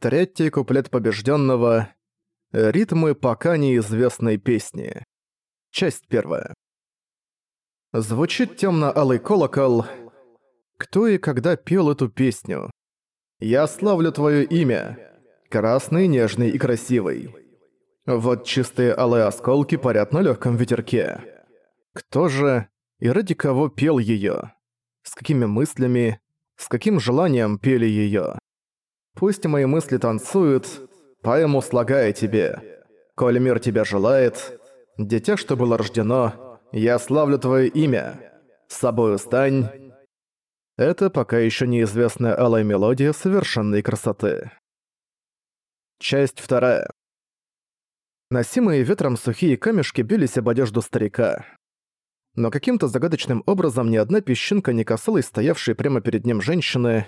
Третий куплет побежденного. Ритмы пока неизвестной песни. Часть первая. Звучит темно-алый колокол. Кто и когда пел эту песню? Я славлю твое имя. Красный, нежный и красивый. Вот чистые алые осколки парят на легком ветерке. Кто же и ради кого пел ее? С какими мыслями, с каким желанием пели ее? Пусть мои мысли танцуют, поэму слагая тебе. Коль мир тебя желает, дитя, что было рождено, я славлю твое имя. С собою стань. Это пока еще неизвестная алая мелодия совершенной красоты. Часть вторая. Носимые ветром сухие камешки бились об одежду старика. Но каким-то загадочным образом ни одна песчинка не касалась стоявшей прямо перед ним женщины.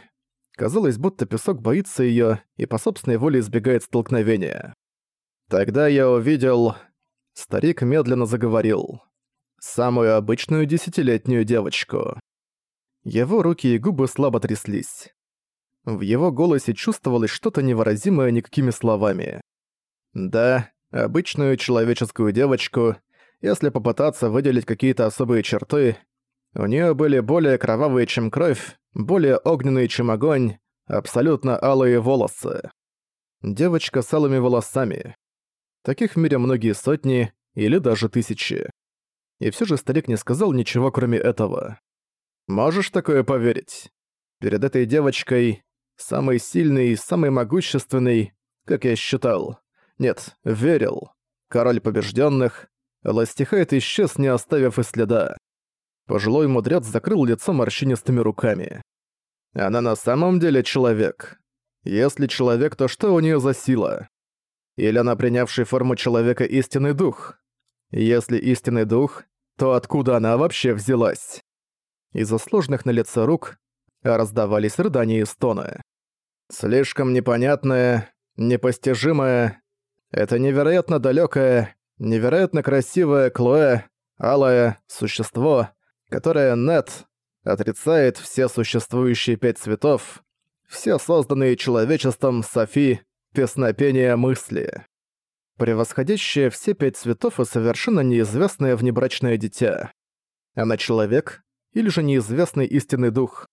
Казалось, будто песок боится её и по собственной воле избегает столкновения. Тогда я увидел... Старик медленно заговорил. Самую обычную десятилетнюю девочку. Его руки и губы слабо тряслись. В его голосе чувствовалось что-то невыразимое никакими словами. Да, обычную человеческую девочку, если попытаться выделить какие-то особые черты, у нее были более кровавые, чем кровь, более огненные, чем огонь, абсолютно алые волосы. Девочка с алыми волосами. Таких в мире многие сотни или даже тысячи. И все же старик не сказал ничего кроме этого. Можешь такое поверить? Перед этой девочкой самый сильный, самый могущественный, как я считал. Нет, верил. Король побежденных. Ластихайт исчез, не оставив и следа. Пожилой мудрец закрыл лицо морщинистыми руками. Она на самом деле человек. Если человек, то что у нее за сила? Или она принявший форму человека истинный дух? Если истинный дух, то откуда она вообще взялась? Из-за сложных на лице рук раздавались рыдания и стоны. Слишком непонятное, непостижимое, это невероятно далекое, невероятно красивое Клоэ, алое существо, которое Нет отрицает все существующие пять цветов, все созданные человечеством Софи, песнопения мысли. Превосходящее все пять цветов и совершенно неизвестное внебрачное дитя. Она человек, или же неизвестный истинный дух.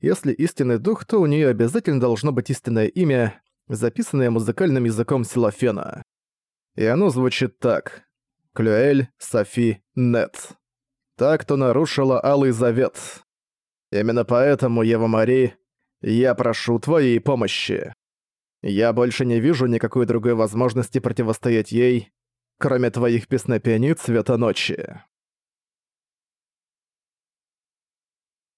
Если истинный дух, то у нее обязательно должно быть истинное имя, записанное музыкальным языком Силофена. И оно звучит так. Клюэль Софи Нет. Так, кто нарушила Алый Завет. Именно поэтому, Ева Мари, я прошу твоей помощи. Я больше не вижу никакой другой возможности противостоять ей, кроме твоих песнопений цвета ночи.